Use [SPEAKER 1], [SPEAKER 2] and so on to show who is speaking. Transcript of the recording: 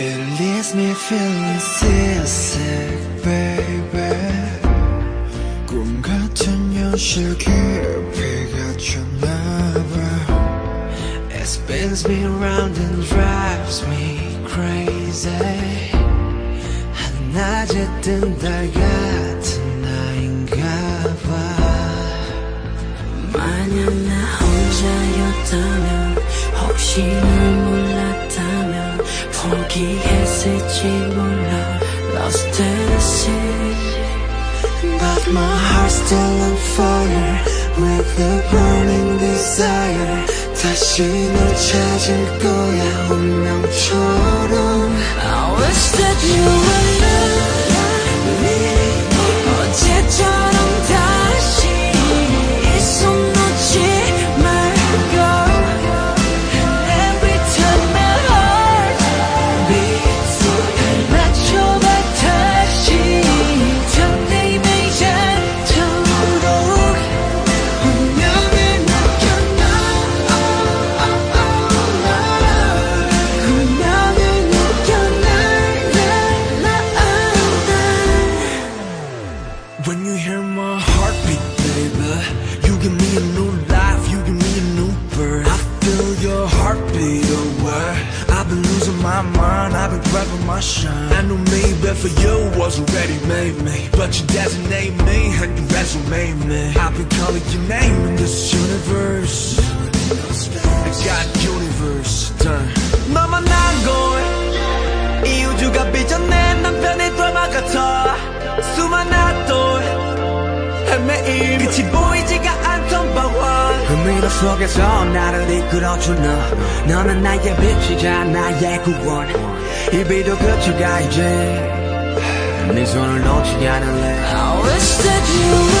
[SPEAKER 1] It leaves me feeling seasick, baby. 꿈 같은 현실 깊이가 쳤나봐. It spins me round and drives me crazy. 한낮에 뜬 달 같은 나인가 봐.
[SPEAKER 2] 만약 나 혼자였다면 혹시 널 몰랐다면 포기했을지 몰라 Lost in the sea
[SPEAKER 1] But my heart's still on fire with a burning desire. 다시 널 찾을 거야 운명처럼.
[SPEAKER 2] I wish that you
[SPEAKER 1] my mind, I've been grabbing my shine. I knew maybe for you was already made me, but you designate me and you resume me. I've been calling your name in this universe. I got universe done. 너만 난 걸, 이 우주가 빚어낸 남편의 드라마 같아. 수많은 또 헤매임 끝이 보이지가 않던 방황
[SPEAKER 3] 그 미로 속에서 나를 이끌어준 너 너는 나의 빛이자 나의 구원. 이 비도 그쳐가 이제. 네 손을 놓지 않을래
[SPEAKER 2] I wish that you